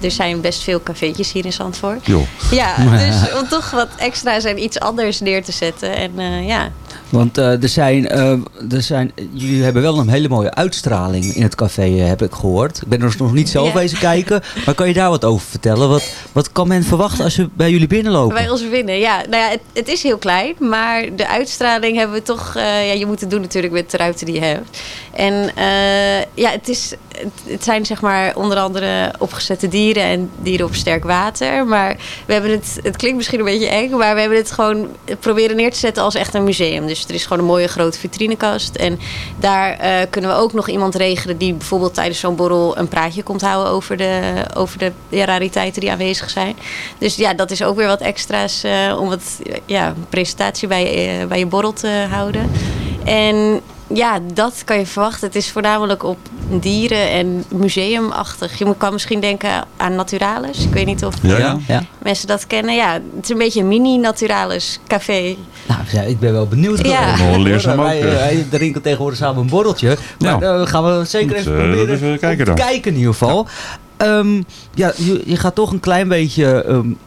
er zijn best veel cafeetjes hier in Zandvoort. Jo. Ja, dus om toch wat extra's en iets anders neer te zetten. En uh, ja... Want uh, er zijn, uh, er zijn, jullie hebben wel een hele mooie uitstraling in het café, heb ik gehoord. Ik ben er nog niet zelf yeah. bezig kijken, maar kan je daar wat over vertellen? Wat, wat kan men verwachten als je bij jullie binnenlopen? Bij ons binnen, ja. Nou ja, het, het is heel klein, maar de uitstraling hebben we toch, uh, ja, je moet het doen natuurlijk met de ruimte die je hebt. En ja, het, is, het, zijn zeg maar onder andere opgezette dieren en dieren op sterk water. Maar we hebben het, het klinkt misschien een beetje eng, maar we hebben het gewoon proberen neer te zetten als echt een museum. Dus er is gewoon een mooie grote vitrinekast. En daar uh, kunnen we ook nog iemand regelen die bijvoorbeeld tijdens zo'n borrel een praatje komt houden over de, over de rariteiten die aanwezig zijn. Dus ja, dat is ook weer wat extra's uh, om wat ja, presentatie bij, uh, bij je borrel te houden. En ja, dat kan je verwachten. Het is voornamelijk op dieren en museumachtig. Je kan misschien denken aan Naturalis. Ik weet niet of ja, ja. mensen dat kennen. Ja, het is een beetje een mini-Naturalis café. Nou, ik ben wel benieuwd. Ja. Wel leerzaam wij, wij drinken tegenwoordig samen een borreltje. Maar nou, gaan we zeker even uh, proberen even kijken, dan. kijken in ieder geval. Ja, um, ja je, je, gaat toch een klein beetje... Um,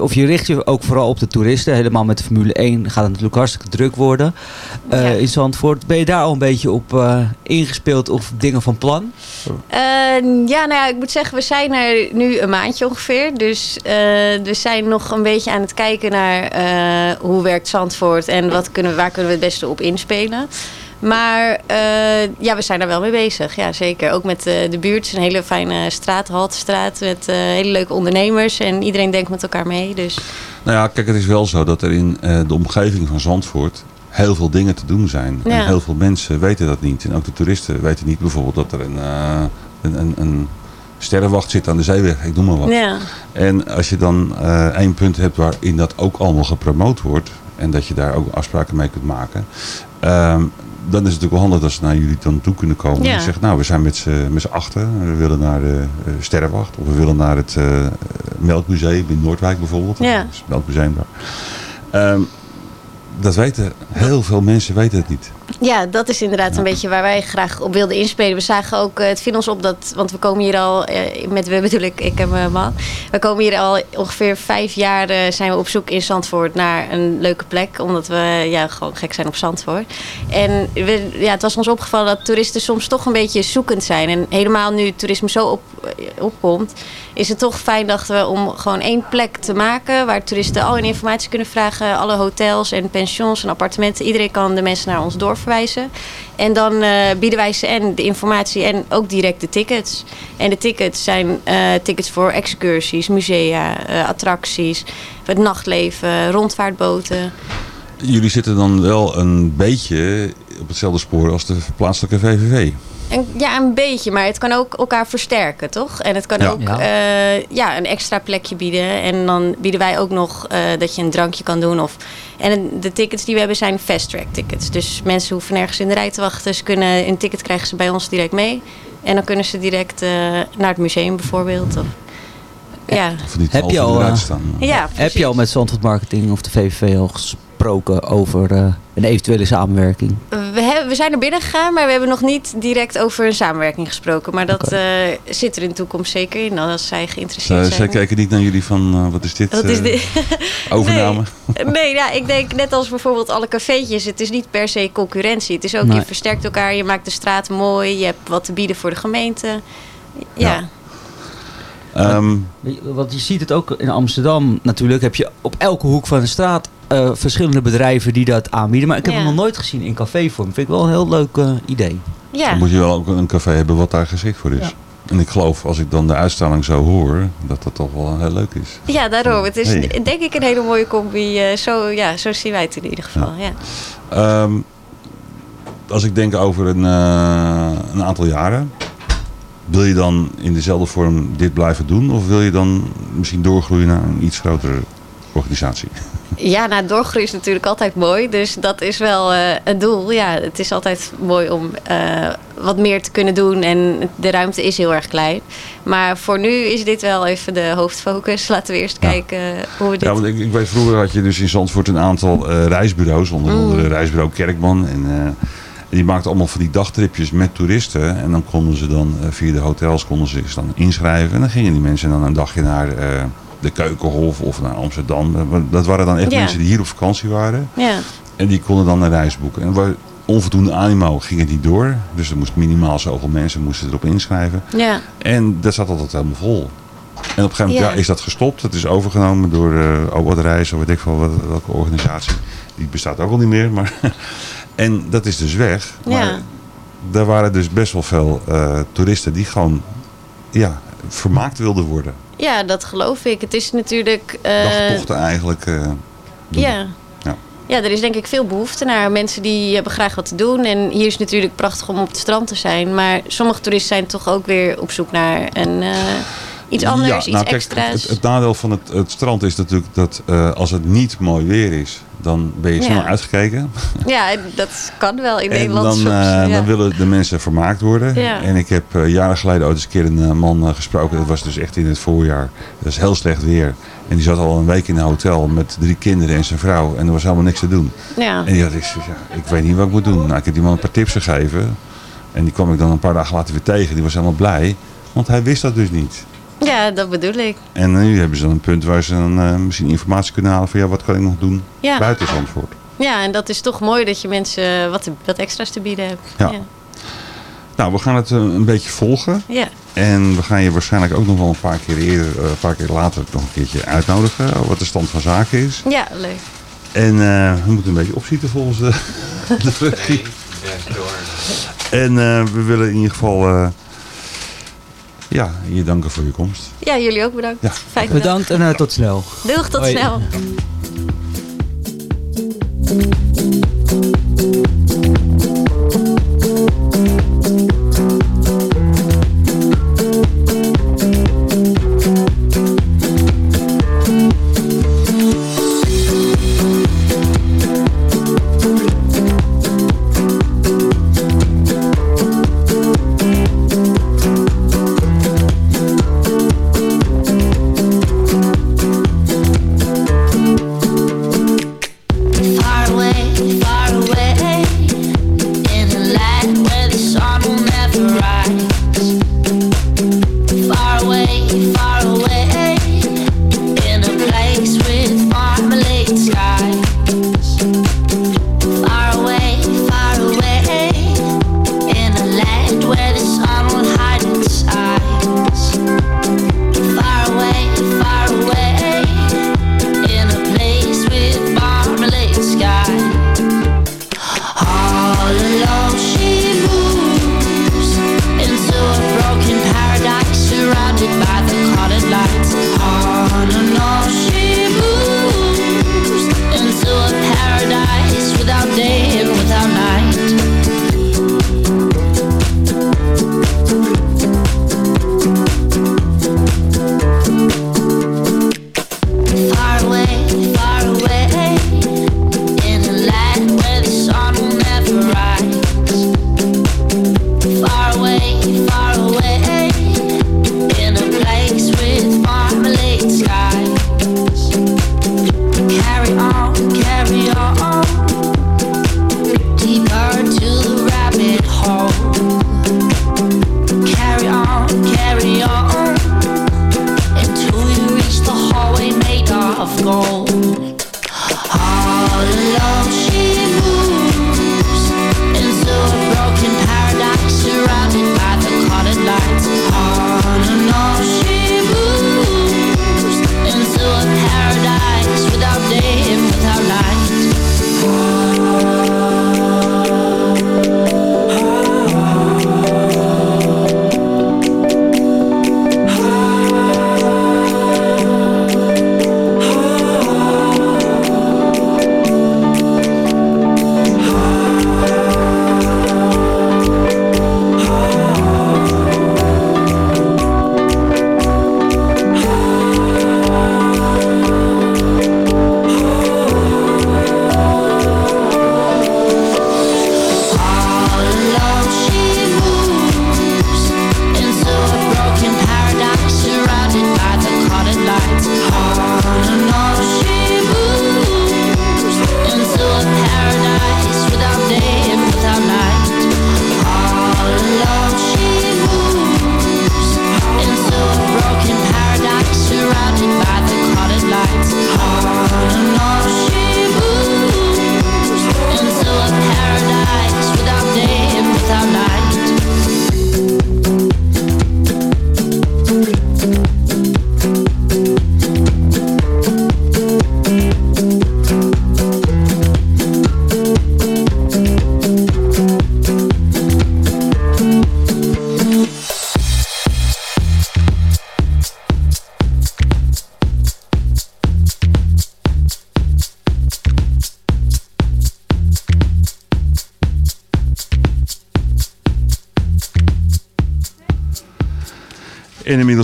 of je richt je ook vooral op de toeristen. Helemaal met de Formule 1 gaat het natuurlijk hartstikke druk worden uh, ja. in Zandvoort. Ben je daar al een beetje op uh, ingespeeld of dingen van plan? Uh, ja, nou ja, ik moet zeggen, we zijn er nu een maandje ongeveer. Dus we zijn nog een beetje aan het kijken naar hoe werkt Zandvoort en wat kunnen, waar kunnen we het beste op inspelen. Maar uh, ja, we zijn daar wel mee bezig. Ja, zeker. Ook met uh, de buurt. Het is een hele fijne straat, Haltestraat. Met uh, hele leuke ondernemers. En iedereen denkt met elkaar mee. Dus. Nou ja, kijk, het is wel zo dat er in de omgeving van Zandvoort heel veel dingen te doen zijn. Ja. En heel veel mensen weten dat niet. En ook de toeristen weten niet bijvoorbeeld dat er een, een, een, een sterrenwacht zit aan de zeeweg. Ik noem maar wat. Ja. En als je dan één punt hebt waarin dat ook allemaal gepromoot wordt. En dat je daar ook afspraken mee kunt maken. Um, dan is het natuurlijk wel handig dat ze naar jullie dan toe kunnen komen. Ja. En zeggen, nou, we zijn met z'n achten. We willen naar de uh, Sterrenwacht. Of we willen naar het uh, Melkmuseum in Noordwijk bijvoorbeeld. Ja. Dat is het Melkmuseum daar. Um, dat weten, heel veel mensen weten het niet. Ja, dat is inderdaad een beetje waar wij graag op wilden inspelen. We zagen ook, het viel ons op dat, want we komen hier al, met we bedoel ik, ik en mijn man. We komen hier al ongeveer vijf jaar zijn we op zoek in Zandvoort naar een leuke plek. Omdat we ja, gewoon gek zijn op Zandvoort. En we, ja, het was ons opgevallen dat toeristen soms toch een beetje zoekend zijn. En helemaal nu toerisme zo op opkomt, is het toch fijn dachten we om gewoon één plek te maken waar toeristen al hun informatie kunnen vragen. Alle hotels en pensions en appartementen. Iedereen kan de mensen naar ons En dan eh, bieden wij ze en de informatie en ook direct de tickets. En de tickets zijn eh, tickets voor excursies, musea, eh, attracties, het nachtleven, rondvaartboten. Jullie zitten dan wel een beetje op hetzelfde spoor als de plaatselijke VVV. En, ja, een beetje, maar het kan ook elkaar versterken, toch? En het kan Ja. ook Ja. ja. ja, een extra plekje bieden. En dan bieden wij ook nog eh, dat je een drankje kan doen. Of, en de tickets die we hebben zijn fast track tickets. Dus mensen hoeven nergens in de rij te wachten. Ze kunnen een ticket krijgen ze bij ons direct mee. En dan kunnen ze direct eh, naar het museum bijvoorbeeld. Of, ja. Heb je, al, eh, Ja, heb je al met Zandvoort Marketing of de VVV al gesproken over eh, een eventuele samenwerking? We, hebben, we zijn er binnen gegaan, maar we hebben nog niet direct over een samenwerking gesproken. Maar dat eh, zit er in de toekomst zeker in, als zij geïnteresseerd Uh, zijn. zij kijken niet naar jullie van, eh, wat is dit? Wat is eh, dit? Overname? Nee, ja, ik denk net als bijvoorbeeld alle cafeetjes. Het is niet per se concurrentie. Het is ook, Nee. je versterkt elkaar. Je maakt de straat mooi. Je hebt wat te bieden voor de gemeente. Ja. Ehm, Weet je, Want je ziet het ook in Amsterdam natuurlijk. Heb je op elke hoek van de straat eh, verschillende bedrijven die dat aanbieden. Maar ik heb Ja. het nog nooit gezien in cafévorm. Vind ik wel een heel leuk eh, idee. Ja. Dan moet je wel ook een café hebben wat daar geschikt voor is. En ik geloof, als ik dan de uitstraling zo hoor, dat dat toch wel heel leuk is. Ja, daarom. Het is Hey. denk ik een hele mooie combi. eh, zo, ja, zo zien wij het in ieder geval. Ja. Ehm, als ik denk over een, eh, een aantal jaren, wil je dan in dezelfde vorm dit blijven doen? Of wil je dan misschien doorgroeien naar een iets grotere organisatie? Ja, nou, doorgroeien is natuurlijk altijd mooi. Dus dat is wel eh een doel. Ja, het is altijd mooi om eh, wat meer te kunnen doen. En de ruimte is heel erg klein. Maar voor nu is dit wel even de hoofdfocus. Laten we eerst kijken hoe we dit... Ja, want ik, ik weet vroeger had je dus in Zandvoort een aantal eh, reisbureaus, onder Mm. andere reisbureau Kerkman. En, en die maakten allemaal van die dagtripjes met toeristen. En dan konden ze dan via de hotels konden ze zich dan inschrijven. En dan gingen die mensen dan een dagje naar de Keukenhof of naar Amsterdam. Dat waren dan echt Ja. mensen die hier op vakantie waren. Ja. En die konden dan een reis boeken. En waar onvoldoende animo ging het niet door. Dus er moest minimaal zoveel mensen moesten erop inschrijven. Ja. En dat zat altijd helemaal vol. En op een gegeven moment Ja. is dat gestopt. Het is overgenomen door uh, Obad Reis, of weet ik veel wat, welke organisatie. Die bestaat ook al niet meer. Maar en dat is dus weg. Maar Ja. daar waren dus best wel veel eh, toeristen die gewoon ja, vermaakt wilden worden. Ja, dat geloof ik. Het is natuurlijk... Dagtochten eigenlijk. eh. Ja. Ja. Ja, er is denk ik veel behoefte naar mensen die hebben graag wat te doen. En hier is het natuurlijk prachtig om op het strand te zijn. Maar sommige toeristen zijn toch ook weer op zoek naar een, eh, iets anders, Ja, iets nou, kijk, extra's. Het, het nadeel van het, het strand is natuurlijk dat eh, als het niet mooi weer is, dan ben je Ja. snel uitgekeken. Ja, dat kan wel in En Nederland dan, soms. eh, ja. dan willen de mensen vermaakt worden. En ik heb eh, jaren geleden ooit eens een keer een man gesproken. Dat was dus echt in het voorjaar. Dat is heel slecht weer. En die zat al een week in een hotel met drie kinderen en zijn vrouw. En er was helemaal niks te doen. Ja. En die had ik, ja, ik weet niet wat ik moet doen. Nou, ik heb die man een paar tips gegeven. En die kwam ik dan een paar dagen later weer tegen. Die was helemaal blij. Want hij wist dat dus niet. Ja, dat bedoel ik. En nu hebben ze dan een punt waar ze dan eh, misschien informatie kunnen halen van ja, wat kan ik nog doen Ja. buiten Zandvoort. Ja, en dat is toch mooi dat je mensen wat, wat extra's te bieden hebt. Ja. Ja. Nou, we gaan het eh, een beetje volgen. Ja. En we gaan je waarschijnlijk ook nog wel een paar keer eerder, eh, een paar keer later nog een keertje uitnodigen. Wat de stand van zaken is. Ja, leuk. En eh, we moeten een beetje opschieten volgens de, de. En eh, we willen in ieder geval eh, ja, je danken voor je komst. Ja, jullie ook bedankt. Ja. Fijne Bedankt en eh, tot snel. Doeg, tot Hoi. snel.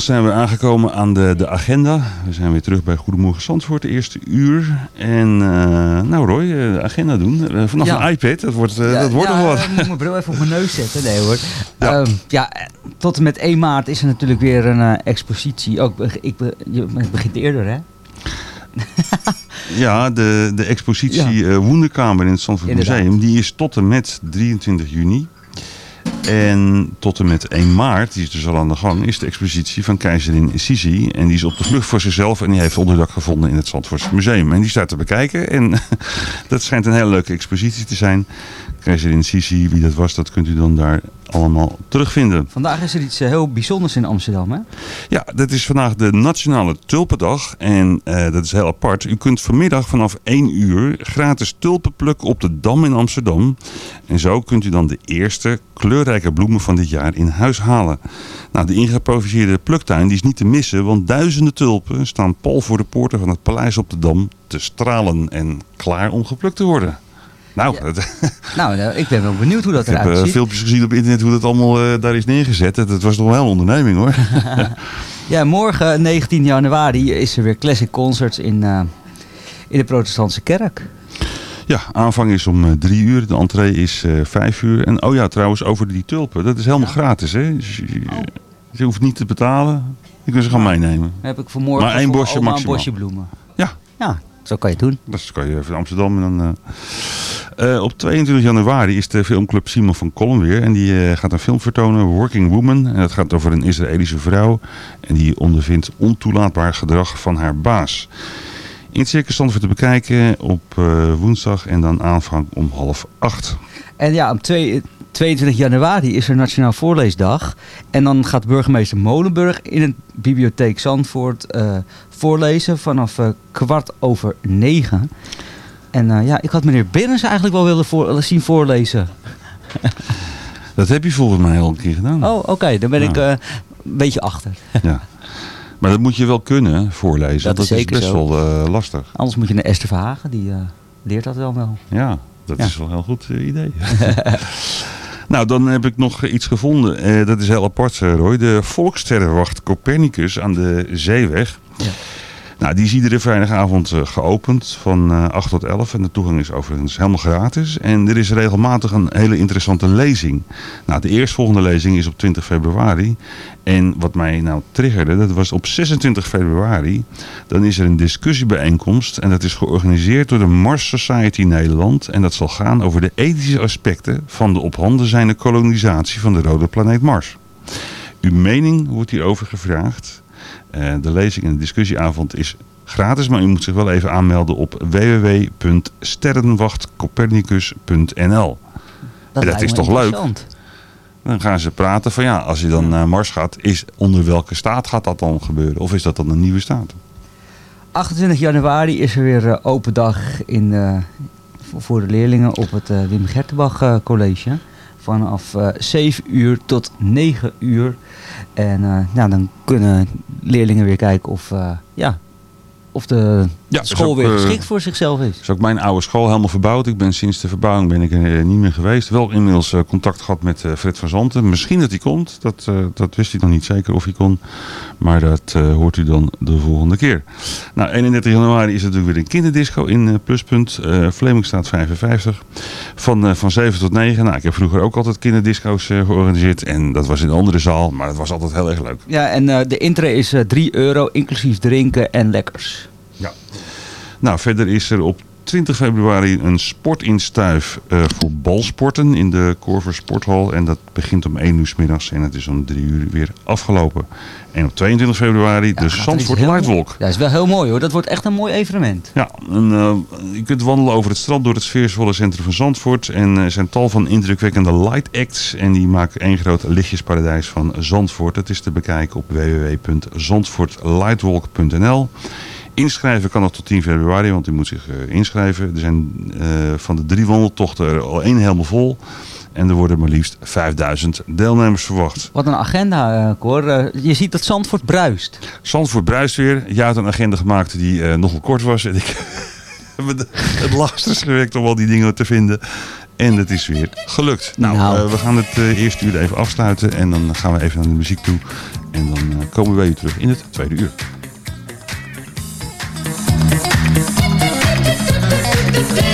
Inmiddels zijn we aangekomen aan de, de agenda. We zijn weer terug bij Goedemorgen Zandvoort, de eerste uur. En eh, nou Roy, eh, de agenda doen. Eh, vanaf Ja. een iPad, dat wordt, Ja, dat wordt ja, nog wat. eh, moet ik mijn bril even op mijn neus zetten. Nee hoor. Ja, ja eh, tot en met 1 maart is er natuurlijk weer een expositie. Ook, ik, het begint eerder hè? Ja, de, de expositie Woenderkamer in het Zandvoort. Museum, die is tot en met 23 juni. En tot en met 1 maart, die is dus al aan de gang, is de expositie van keizerin Sisi. En die is op de vlucht voor zichzelf en die heeft onderdak gevonden in het Zandvoortse Museum. En die staat te bekijken en dat schijnt een hele leuke expositie te zijn. Keizerin Sisi, wie dat was, dat kunt u dan daar allemaal terugvinden. Vandaag is er iets eh, heel bijzonders in Amsterdam hè? Ja, dat is vandaag de Nationale Tulpendag. En eh, dat is heel apart. U kunt vanmiddag vanaf 1 uur gratis tulpen plukken op de Dam in Amsterdam. En zo kunt u dan de eerste kleurrijke bloemen van dit jaar in huis halen. Nou, de ingeproviseerde pluktuin die is niet te missen. Want duizenden tulpen staan pal voor de poorten van het paleis op de Dam te stralen en klaar om geplukt te worden. Nou, het- Nou, eh, ik ben wel benieuwd hoe dat ik heb eruit eh, ziet. filmpjes gezien op internet hoe dat allemaal eh, daar is neergezet. Dat was toch wel een onderneming hoor. Ja, morgen 19 januari is er weer Classic Concerts in, eh, in de protestantse kerk. Ja, aanvang is om eh, drie uur. De entree is eh, vijf uur. En oh ja, trouwens, over die tulpen. Dat is helemaal gratis, hè? Dus je, je hoeft niet te betalen. Je kunt ze gaan meenemen. Heb ik vanmorgen Maar één voor bosje maximaal. een bosje bloemen. Ja. Ja, zo kan je het doen. Dat kan je even in Amsterdam. En dan, eh, op 22 januari is de filmclub Simon van Kolm weer. En die eh, gaat een film vertonen, Working Woman. En dat gaat over een Israëlische vrouw. En die ondervindt ontoelaatbaar gedrag van haar baas. In het Circus Zandvoort te bekijken op eh, woensdag en dan aanvang om half acht. En ja, op twee- 22 januari is er Nationaal Voorleesdag. En dan gaat burgemeester Molenburg in het Bibliotheek Zandvoort eh, voorlezen vanaf kwart over negen. En eh, ja, ik had meneer Binnens eigenlijk wel willen voor, zien voorlezen. Dat heb je volgens mij al een keer gedaan. Oh, oké. dan ben Ja. ik eh, een beetje achter. Ja. Maar dat moet je wel kunnen, voorlezen. Dat is best zo. wel eh, lastig. Anders moet je naar Esther Verhagen, die leert dat wel wel. Ja, dat Ja. is wel een heel goed idee. nou, dan heb ik nog iets gevonden. Eh, dat is heel apart, Roy. De Volkssterrenwacht Copernicus aan de Zeeweg. Nou, die is iedere vrijdagavond eh, geopend van eh 8 tot 11. En de toegang is overigens helemaal gratis. En er is regelmatig een hele interessante lezing. Nou, de eerstvolgende lezing is op 20 februari. En wat mij nou triggerde, dat was op 26 februari. Dan is er een discussiebijeenkomst. En dat is georganiseerd door de Mars Society Nederland. En dat zal gaan over de ethische aspecten van de op handen zijnde kolonisatie van de rode planeet Mars. Uw mening wordt hierover gevraagd. Eh, de lezing en de discussieavond is gratis, maar u moet zich wel even aanmelden op www.sterrenwachtcopernicus.nl. Dat en dat is toch leuk? Dan gaan ze praten van ja, als je dan naar Mars gaat, is onder welke staat gaat dat dan gebeuren? Of is dat dan een nieuwe staat? 28 januari is er weer eh, open dag in, eh, voor- de leerlingen op het Wim Gertenbach College. Vanaf eh 7 uur tot 9 uur. En eh, nou, dan kunnen leerlingen weer kijken of, eh, ja, of de Ja, is school ook, weer eh, geschikt voor zichzelf is. is ook mijn oude school helemaal verbouwd. Ik ben sinds de verbouwing ben ik er eh, niet meer geweest. Wel inmiddels eh, contact gehad met eh, Fred van Zanten. Misschien dat hij komt. Dat, eh, dat wist ik nog niet zeker of hij kon. Maar dat eh, hoort u dan de volgende keer. Nou, 31 januari is er natuurlijk weer een kinderdisco in eh, Pluspunt. eh Vlemingstraat 55. Van, eh, van 7 tot 9. Nou, ik heb vroeger ook altijd kinderdisco's eh, georganiseerd. En dat was in een andere zaal. Maar dat was altijd heel erg leuk. Ja, en eh, de intree is eh 3 euro, inclusief drinken en lekkers. Ja. Nou, verder is er op 20 februari een sportinstuif eh voor balsporten in de Korver Sporthal. En dat begint om 1 uur 's middags en het is om 3 uur weer afgelopen. En op 22 februari de Zandvoort Lightwalk. Ja, dat is wel heel mooi hoor. Dat wordt echt een mooi evenement. Ja, en, eh, je kunt wandelen over het strand door het sfeervolle centrum van Zandvoort. En er zijn tal van indrukwekkende light acts. En die maken één groot lichtjesparadijs van Zandvoort. Het is te bekijken op www.zandvoortlightwalk.nl. Inschrijven kan nog tot 10 februari, want u moet zich eh, inschrijven. Er zijn eh, van de drie wandeltochten er al één helemaal vol. En er worden maar liefst 5000 deelnemers verwacht. Wat een agenda, eh Cor. Je ziet dat Zandvoort bruist. Zandvoort bruist weer. Jij had een agenda gemaakt die nogal kort was. En ik heb het- het lastig gewerkt om al die dingen te vinden. En het is weer gelukt. Nou, Nou. we gaan het eerste uur even afsluiten. En dan gaan we even naar de muziek toe. En dan komen we bij u terug in het tweede uur. this day.